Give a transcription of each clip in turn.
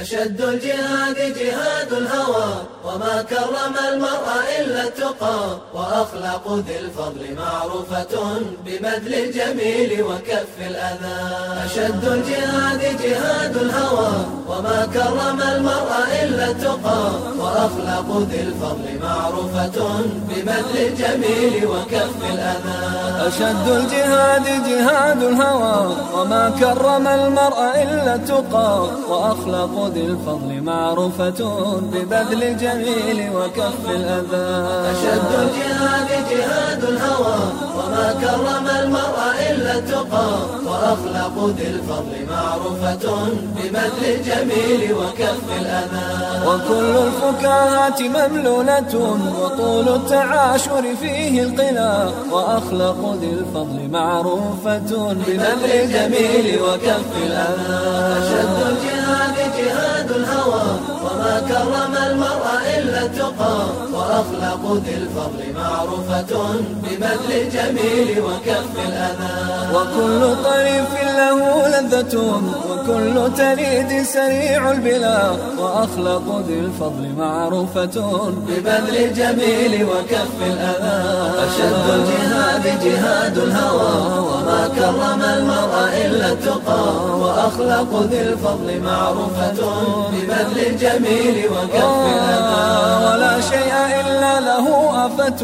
أشد الجهاد جهاد الهوى وما كرم المرء إلا التقى وأخلاق ذي الفضل معروفة ببذل الجميل وكف الأذى. أشد الجهاد جهاد الهوى وما كرم المرء إلا التقى وأخلاق ذي الفضل معروفة ببذل الجميل وكف الأذى. أشد الجهاد جهاد الهوى وما كرم المرء إلا التقى وأخلاق ذي الفضل معروفة ببذل الجميل وكف الأذى. أشد الجهاد جهاد الهوى وما كرم المرء إلا التقى وأخلاق ذي الفضل معروفة ببذل الجميل وكف الأذى. وكل الفكاهات مملولة وطول التعاشر فيه القنا وأخلاق ذي الفضل معروفة ببذل الجميل وكف الأذى أشد الجهاد جهاد الهوى وما كرم المرء إلا التقى. وأخلاق ذي الفضل معروفة ببذل الجميل وكف الأذى. وكل طريف له لذة وكل تليد سريع البلا. وأخلاق ذي الفضل معروفة ببذل الجميل وكف الأذى. أشد الجهاد جهاد الهوى وما كرم التقى وأخلاق ذي الفضل معروفة ببذل الجميل وكف الأذى ولا شيء إلا له آفة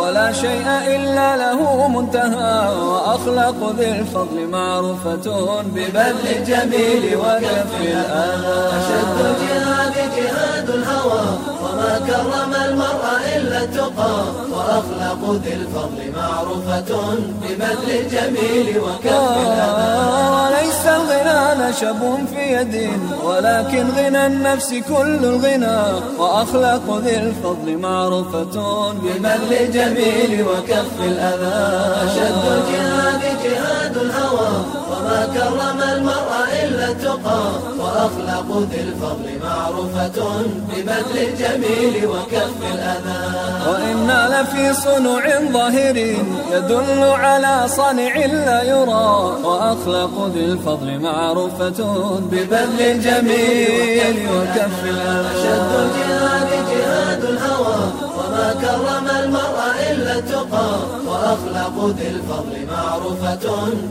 ولا شيء إلا له منتهى. وأخلاق ذي الفضل معروفة ببذل الجميل وكف الأذى وما كرم المرء إلا التقى وأخلاق ذي الفضل معروفة ببذل الجميل وكف وليس الغنى نشب في يد ولكن غنى النفس كل الغنى وأخلاق ذي الفضل معروفة ببذل الجميل وكف الأذى. أشد الجهاد جهاد الهوى وما كرم المرء التقى وأخلاق ذي الفضل معروفة ببذل الجميل وكف الأذى. وإنا لفي صنع ظاهر يدل على صنع لا يرى وأخلاق ذي الفضل معروفة ببذل الجميل وكف الأذى. أشد الجهاد جهاد وأخلاق ذي الفضل معروفة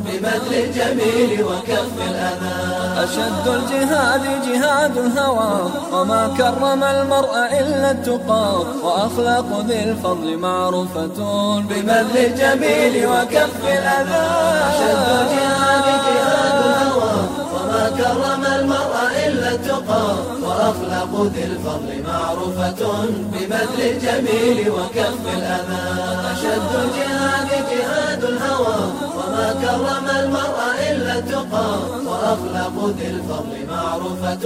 ببذل الجميل وكف الأذى أشد الجهاد جهاد الهوى وما كرم المرء إلا التقى. وأخلاق ذي الفضل معروفة ببذل الجميل وكف الأذى. أشد وأخلاق ذي الفضل معروفة ببذل الجميل وكف الأذى. أشد الجهاد جهاد الهوى وما كرم المرء إلا التقى. وأخلاق ذي الفضل معروفة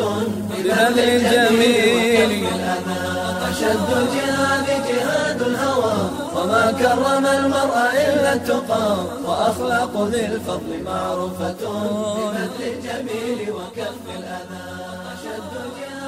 ببذل الجميل وكف الأذى. أشد الجهاد جهاد الهوى وما كرم المرء إلا التقى. وأخلاق ذي الفضل معروفة ببذل الجميل وكف الأذى. أشد الجهاد